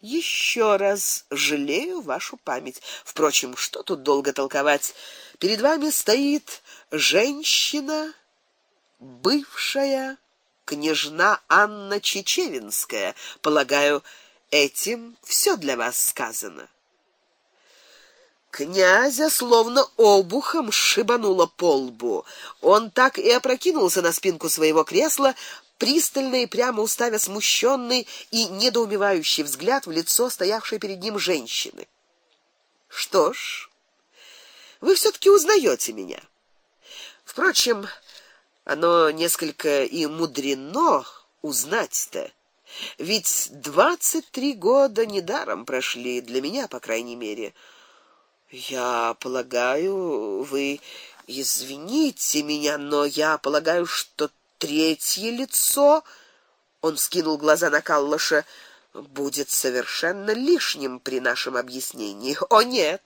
Еще раз жалею вашу память. Впрочем, что тут долго толковать? Перед вами стоит женщина, бывшая княжна Анна Чечевинская. Полагаю, этим все для вас сказано. Князя словно обухом шибануло по лбу. Он так и опрокинулся на спинку своего кресла, пристально и прямо уставя смущенный и недоумевающий взгляд в лицо стоявшей перед ним женщины. Что ж, вы все таки узнаете меня. Впрочем, оно несколько и мудрено узнать-то. Ведь двадцать три года недаром прошли для меня, по крайней мере. Я полагаю, вы извините меня, но я полагаю, что третье лицо, он скинул глаза на Каллаша, будет совершенно лишним при нашем объяснении. О нет,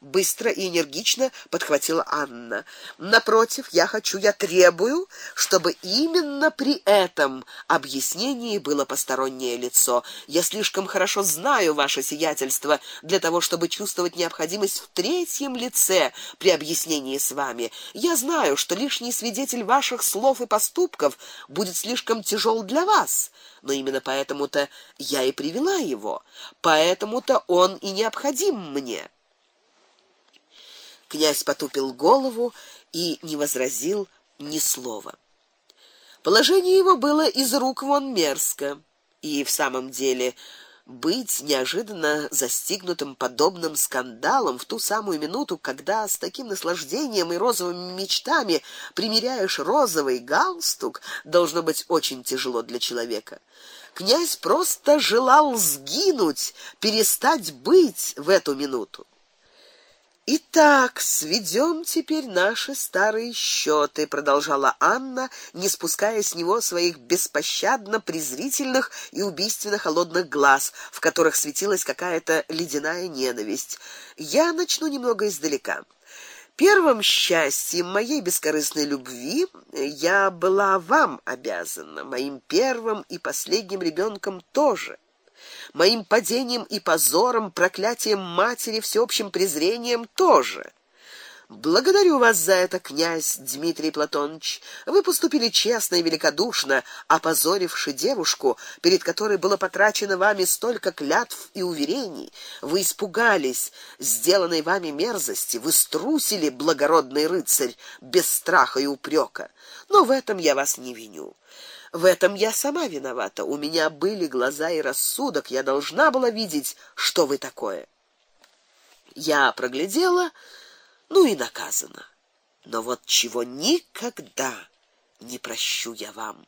быстро и энергично подхватила Анна. Напротив, я хочу, я требую, чтобы именно при этом объяснении было постороннее лицо. Я слишком хорошо знаю ваше сиятельство для того, чтобы чувствовать необходимость в третьем лице при объяснении с вами. Я знаю, что лишний свидетель ваших слов и поступков будет слишком тяжел для вас но именно поэтому-то я и привела его. Поэтому-то он и необходим мне. Князь потупил голову и не возразил ни слова. Положение его было из рук вон мерзко, и в самом деле быть неожиданно застигнутым подобным скандалом в ту самую минуту, когда с таким наслаждением и розовыми мечтами примеряешь розовый галстук, должно быть очень тяжело для человека. Князь просто желал сгинуть, перестать быть в эту минуту. Итак, сведем теперь наши старые счеты, продолжала Анна, не спуская с него своих беспощадно презрительных и убийственно холодных глаз, в которых светилась какая-то ледяная ненависть. Я начну немного издалека. Первым счастьем моей бескорыстной любви я была вам обязана, моим первым и последним ребенком тоже моим падением и позором, проклятием матери, всеобщим презрением тоже. Благодарю вас за это, князь Дмитрий Платонович. Вы поступили честно и великодушно, опозоривши девушку, перед которой было потрачено вами столько клятв и уверений. Вы испугались сделанной вами мерзости, вы струсили, благородный рыцарь, без страха и упрека. Но в этом я вас не виню. В этом я сама виновата. У меня были глаза и рассудок, я должна была видеть, что вы такое. Я проглядела, ну и наказана. Но вот чего никогда не прощу я вам.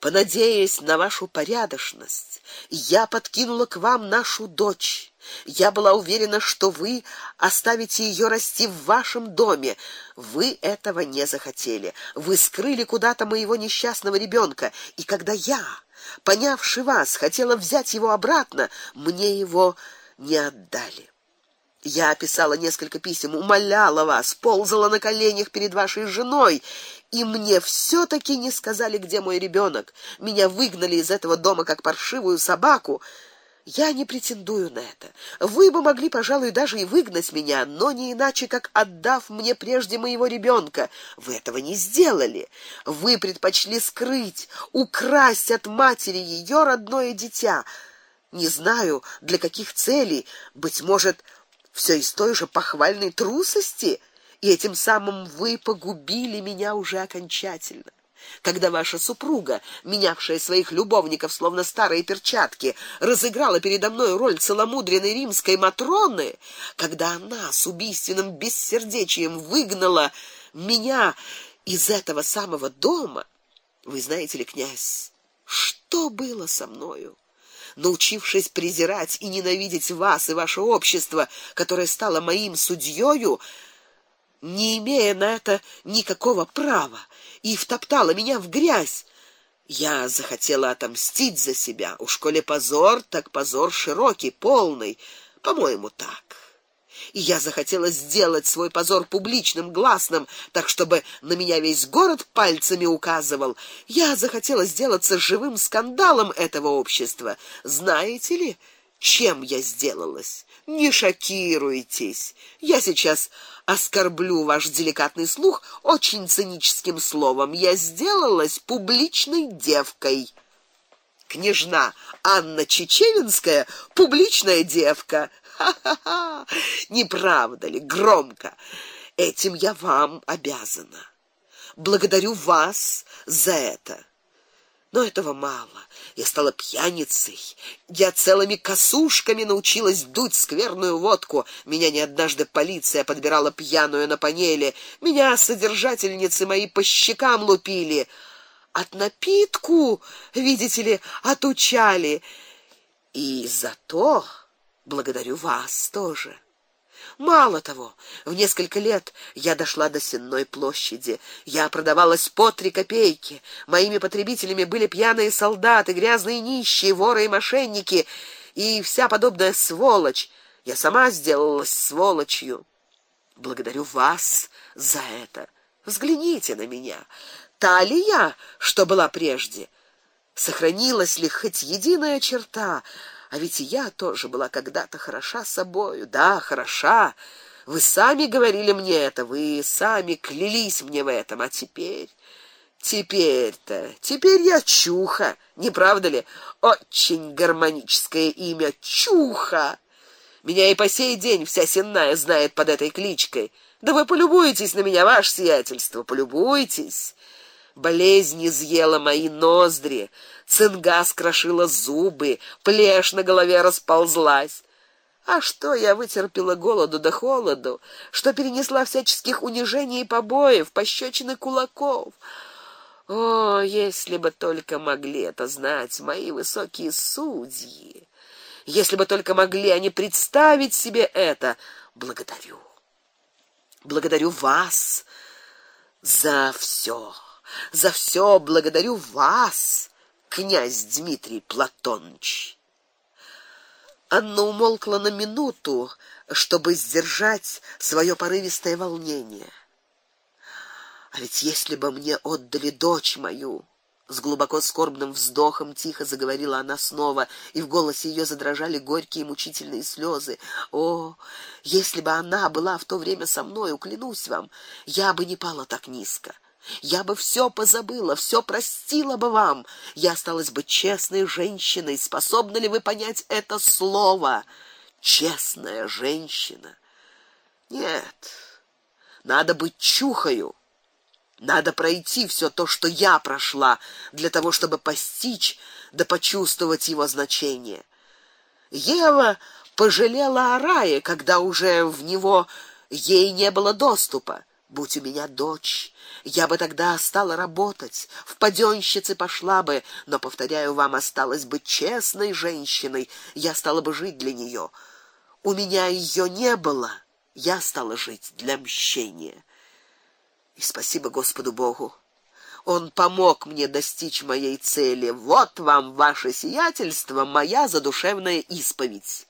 Понадеясь на вашу порядочность, я подкинула к вам нашу дочь. Я была уверена, что вы оставите ее расти в вашем доме. Вы этого не захотели. Вы скрыли куда-то моего несчастного ребенка, и когда я, понявши вас, хотела взять его обратно, мне его не отдали. Я писала несколько писем, умоляла вас, ползала на коленях перед вашей женой, и мне все таки не сказали, где мой ребенок. Меня выгнали из этого дома как паршивую собаку. Я не претендую на это. Вы бы могли, пожалуй, даже и выгнать меня, но не иначе, как отдав мне прежде моего ребенка. Вы этого не сделали. Вы предпочли скрыть, украсть от матери ее родное дитя. Не знаю, для каких целей, быть может, все из той же похвальной трусости, и этим самым вы погубили меня уже окончательно. Когда ваша супруга, менявшая своих любовников словно старые перчатки, разыграла передо мной роль целомудренной римской матроны, когда она с убийственным бессердечием выгнала меня из этого самого дома, вы знаете ли, князь, что было со мною? научившись презирать и ненавидеть вас и ваше общество, которое стало моим судьёю, не имея на это никакого права, и втоптала меня в грязь. Я захотела отомстить за себя. У школе позор, так позор широкий, полный, по-моему, так. и я захотела сделать свой позор публичным, гласным, так чтобы на меня весь город пальцами указывал. Я захотела сделаться живым скандалом этого общества. Знаете ли, чем я сделалась? Не шокируйтесь. Я сейчас оскорблю ваш деликатный слух очень циническим словом. Я сделалась публичной девкой. Княжна Анна Чечевинская публичная девка. Ха-ха-ха. Не правда ли громко? Этим я вам обязана. Благодарю вас за это. Но этого мало. Я стала пьяницей. Я целыми косушками научилась дуть скверную водку. Меня не однажды полиция подбирала пьяную на панели. Меня содержательницы мои по щекам лупили. От напитку, видите ли, отучали. И за то благодарю вас тоже. Мало того, в несколько лет я дошла до Сенной площади. Я продавалась по три копейки. Моими потребителями были пьяные солдаты, грязные нищие, воры и мошенники и вся подобная сволочь. Я сама сделалась сволочью. Благодарю вас за это. Взгляните на меня. Та ли я, что была прежде? Сохранилась ли хоть единая черта? А ведь я тоже была когда-то хороша собою. Да, хороша. Вы сами говорили мне это, вы сами клялись мне в этом, а теперь Теперь-то, теперь я Чуха, не правда ли? Очень гармоническое имя Чуха. Меня и по сей день вся сенная знает под этой кличкой. Да вы полюбуйтесь на меня, ваше сиятельство, полюбуйтесь. Болезнь изъела мои ноздри, цинга скрошила зубы, плешь на голове расползлась. А что я вытерпела голоду да холоду, что перенесла всяческих унижений и побоев, пощёчины кулаков. О, если бы только могли это знать мои высокие судьи. Если бы только могли они представить себе это. Благодарю. Благодарю вас за все. За все благодарю вас, князь Дмитрий Платонович. Анна умолкла на минуту, чтобы сдержать свое порывистое волнение. А ведь если бы мне отдали дочь мою, с глубоко скорбным вздохом тихо заговорила она снова, и в голосе ее задрожали горькие мучительные слезы. О, если бы она была в то время со мной, уклянусь вам, я бы не пала так низко. Я бы все позабыла, все простила бы вам. Я осталась бы честной женщиной. Способны ли вы понять это слово? Честная женщина. Нет. Надо быть чухою. Надо пройти все то, что я прошла, для того, чтобы постичь да почувствовать его значение. Ева пожалела о рае, когда уже в него ей не было доступа. Будь у меня дочь, я бы тогда стала работать, в падёнщице пошла бы, но повторяю вам, осталась бы честной женщиной, я стала бы жить для неё. У меня её не было, я стала жить для мщения. И спасибо Господу Богу. Он помог мне достичь моей цели. Вот вам ваше сиятельство, моя задушевная исповедь.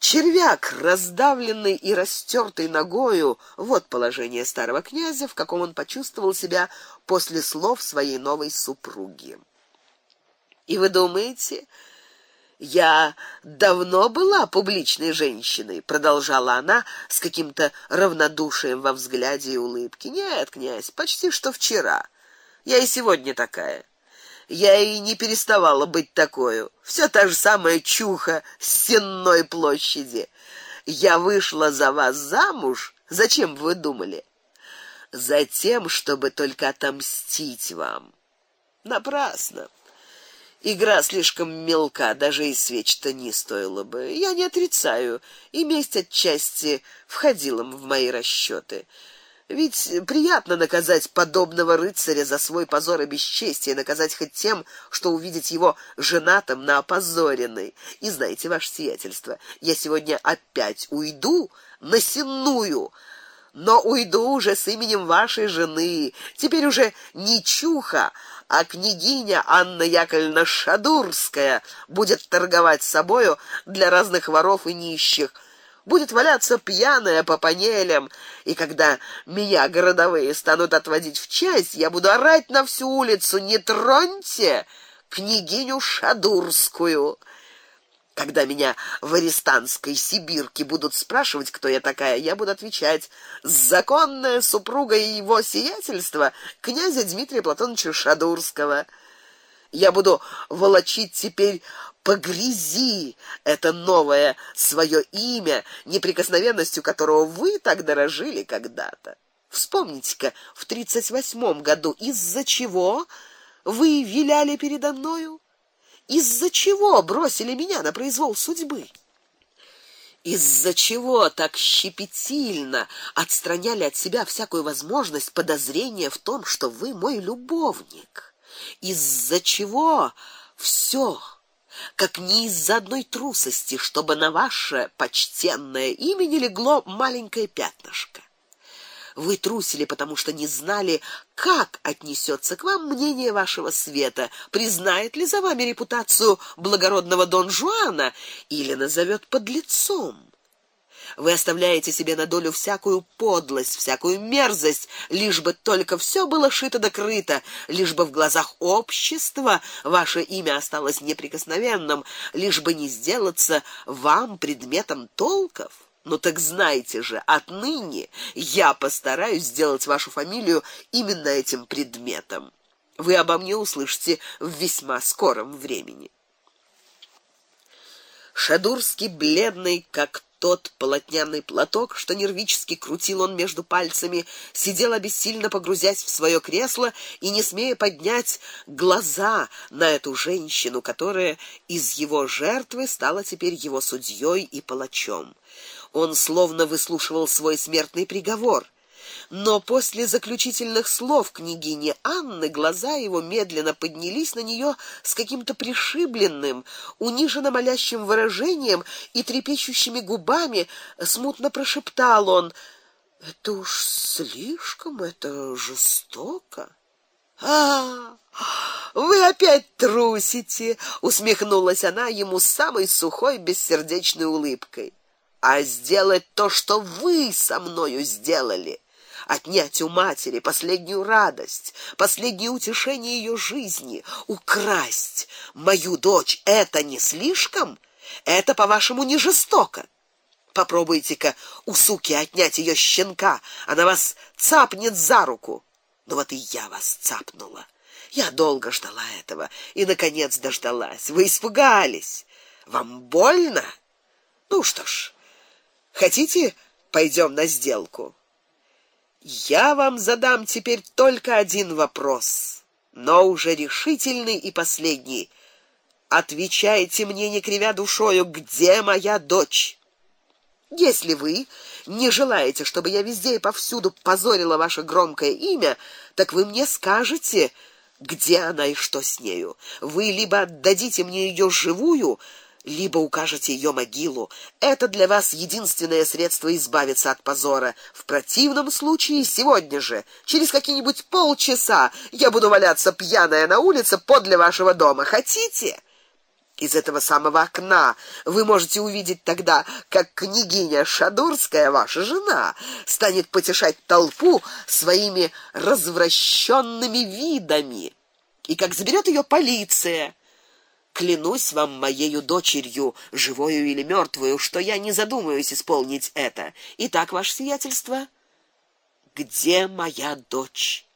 Червяк, раздавленный и растертый ногою, вот положение старого князя, в каком он почувствовал себя после слов своей новой супруги. И вы думаете, я давно была публичной женщиной, продолжала она с каким-то равнодушием во взгляде и улыбке. Нет, князь, почти что вчера. Я и сегодня такая я и не переставала быть такой. Все та же самая чуха с Сенной площади. Я вышла за вас замуж. Зачем вы думали? Затем, чтобы только отомстить вам. Напрасно. Игра слишком мелка, даже и свеч-то не стоило бы. Я не отрицаю, и месть отчасти входила в мои расчёты. Ведь приятно наказать подобного рыцаря за свой позор и бесчестие, наказать хоть тем, что увидеть его женатым на опозоренной. И знаете, ваше сиятельство, я сегодня опять уйду на сенную, но уйду уже с именем вашей жены. Теперь уже не чуха, а княгиня Анна Яковлевна Шадурская будет торговать собою для разных воров и нищих будет валяться пьяная по панелям, и когда меня городовые станут отводить в часть, я буду орать на всю улицу: "Не троньте княгиню Шадурскую!" Когда меня в арестанской Сибирке будут спрашивать, кто я такая, я буду отвечать: законная супруга его сиятельства князя Дмитрия Платоновича Шадурского. Я буду волочить теперь по грязи это новое свое имя, неприкосновенностью которого вы так дорожили когда-то. Вспомните-ка, в тридцать восьмом году из-за чего вы виляли передо мною? Из-за чего бросили меня на произвол судьбы? Из-за чего так щепетильно отстраняли от себя всякую возможность подозрения в том, что вы мой любовник? Из-за чего все как не из-за одной трусости, чтобы на ваше почтенное имя легло маленькое пятнышко. Вы трусили, потому что не знали, как отнесется к вам мнение вашего света, признает ли за вами репутацию благородного Дон Жуана или назовет подлецом. Вы оставляете себе на долю всякую подлость, всякую мерзость, лишь бы только все было шито да крыто, лишь бы в глазах общества ваше имя осталось неприкосновенным, лишь бы не сделаться вам предметом толков. Ну так знайте же, отныне я постараюсь сделать вашу фамилию именно этим предметом. Вы обо мне услышите в весьма скором времени. Шадурский бледный, как тот полотняный платок, что нервически крутил он между пальцами, сидел обессильно погрузясь в свое кресло и не смея поднять глаза на эту женщину, которая из его жертвы стала теперь его судьей и палачом. Он словно выслушивал свой смертный приговор. Но после заключительных слов княгини Анны глаза его медленно поднялись на нее с каким-то пришибленным, униженно молящим выражением и трепещущими губами смутно прошептал он: "Это уж слишком, это жестоко". А, вы опять трусите, усмехнулась она ему самой сухой бессердечной улыбкой а сделать то, что вы со мною сделали. Отнять у матери последнюю радость, последнее утешение ее жизни, украсть мою дочь это не слишком? Это, по-вашему, не жестоко? Попробуйте-ка у суки отнять ее щенка, она вас цапнет за руку. Ну вот и я вас цапнула. Я долго ждала этого и наконец дождалась. Вы испугались. Вам больно? Ну что ж, Хотите, пойдем на сделку? Я вам задам теперь только один вопрос, но уже решительный и последний. Отвечайте мне, не кривя душою, где моя дочь? Если вы не желаете, чтобы я везде и повсюду позорила ваше громкое имя, так вы мне скажете, где она и что с нею. Вы либо отдадите мне ее живую, либо укажете ее могилу. Это для вас единственное средство избавиться от позора. В противном случае сегодня же, через какие-нибудь полчаса, я буду валяться пьяная на улице подле вашего дома. Хотите? Из этого самого окна вы можете увидеть тогда, как княгиня Шадурская, ваша жена, станет потешать толпу своими развращенными видами, и как заберет ее полиция Клянусь вам моею дочерью, живою или мертвую, что я не задумаюсь исполнить это. Итак, ваше сиятельство, где моя дочь?